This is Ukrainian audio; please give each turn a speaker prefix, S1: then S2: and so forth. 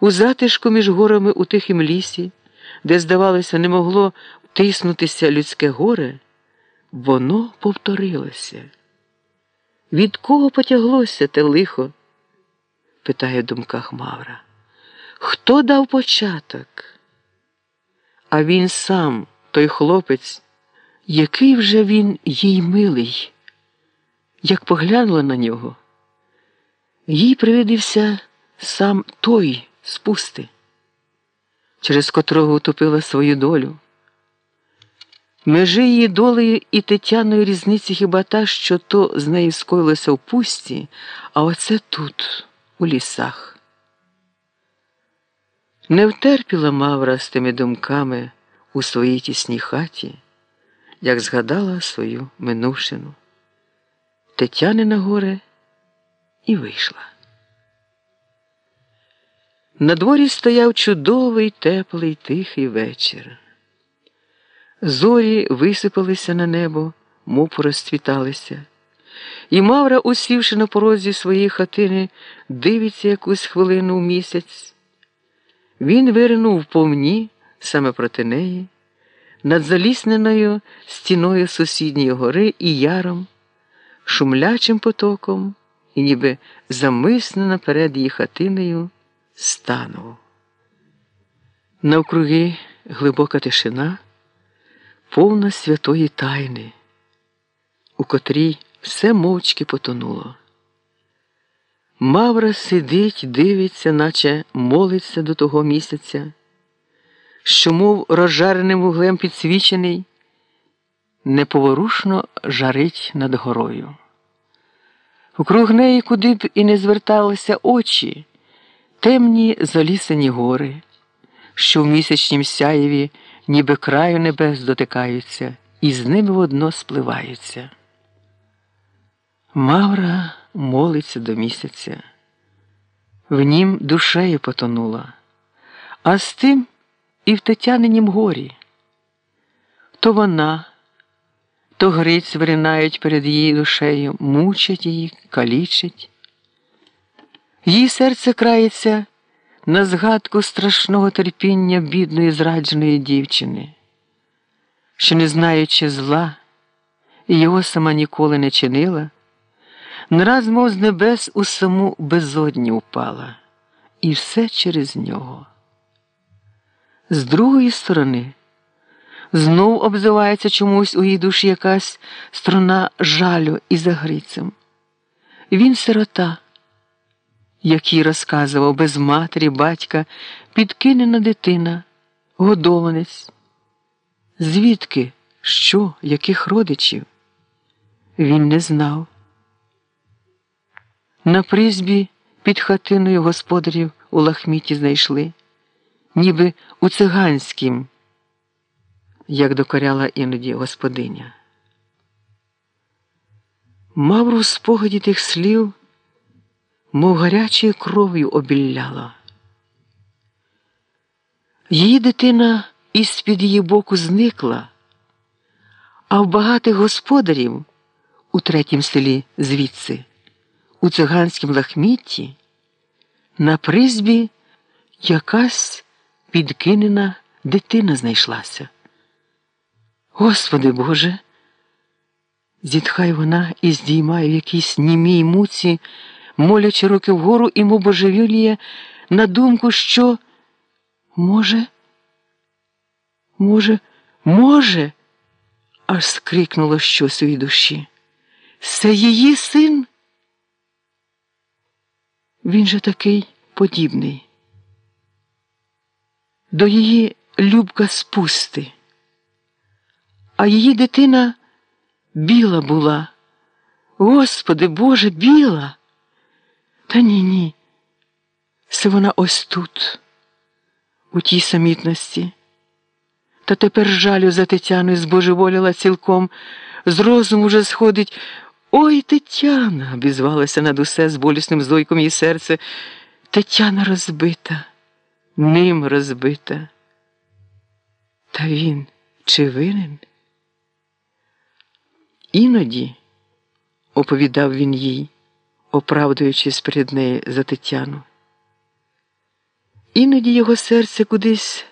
S1: У затишку між горами у тихім лісі, де, здавалося, не могло тиснутися людське горе, воно повторилося. Від кого потяглося те лихо? питає в думках Мавра. Хто дав початок? А він сам, той хлопець, який вже він їй милий, як поглянула на нього, їй привидився сам той спусти, через котрого утопила свою долю. Межи її долею і Тетяної різниці хіба та, що то з нею скоїлося в пусті, а оце тут, у лісах. Не втерпіла Мавра з тими думками у своїй тісній хаті, як згадала свою минувшину. Тетяни на горе і вийшла. На дворі стояв чудовий, теплий, тихий вечір. Зорі висипалися на небо, мов порозцвіталися, і Мавра, усівши на порозі своєї хатини, дивиться якусь хвилину в місяць. Він виринув повні саме проти неї, над залісненою стіною сусідньої гори і яром, шумлячим потоком, і ніби замиснена перед її хатиною станув. Навкруги глибока тишина, повна святої тайни, у котрій все мовчки потонуло. Мавра сидить, дивиться, наче молиться до того місяця, що, мов розжареним вуглем підсвічений, неповорушно жарить над горою. Округ неї, куди б і не зверталися очі, темні залісені гори, що в місячнім сяєві, ніби краю небес дотикаються, і з ними водно спливаються. Мавра молиться до місяця, в нім душею потонула, а з тим і в Тетянинім горі. То вона, то Гриць виринають перед її душею, мучать її, калічать. Її серце крається на згадку страшного терпіння бідної зрадженої дівчини, що, не знаючи зла, його сама ніколи не чинила. Нараз, мов з небес у саму безодню упала, і все через нього. З другої сторони, знов обзивається чомусь у її душі якась струна жалю і за Грицем. Він сирота, який розказував без матері, батька, підкинена дитина, годованець. Звідки, що, яких родичів? Він не знав. На призбі під хатиною господарів у лахміті знайшли, ніби у циганськім, як докоряла іноді господиня. Мавру в спогаді тих слів, мов гарячою кров'ю обілляла. Її дитина із під її боку зникла, а в багатих господарів у третім селі звідси у циганськім лахмітті на призбі якась підкинена дитина знайшлася. Господи Боже, зітхає вона і здіймає в якійсь німій муці, молячи руки вгору і мов божевіліє на думку, що може, може, може, аж скрикнуло щось у її душі. Це її син? Він же такий подібний. До її любка спусти, а її дитина біла була. Господи Боже, біла. Та ні, ні. Це вона ось тут, у тій самітності. Та тепер жалю за Тетяною збожеволіла цілком, з розуму вже сходить. Ой, Тетяна, обізвалася над усе з болісним зойком її серце. Тетяна розбита, ним розбита. Та він чи винен? Іноді, оповідав він їй, оправдуючись перед нею за Тетяну. Іноді його серце кудись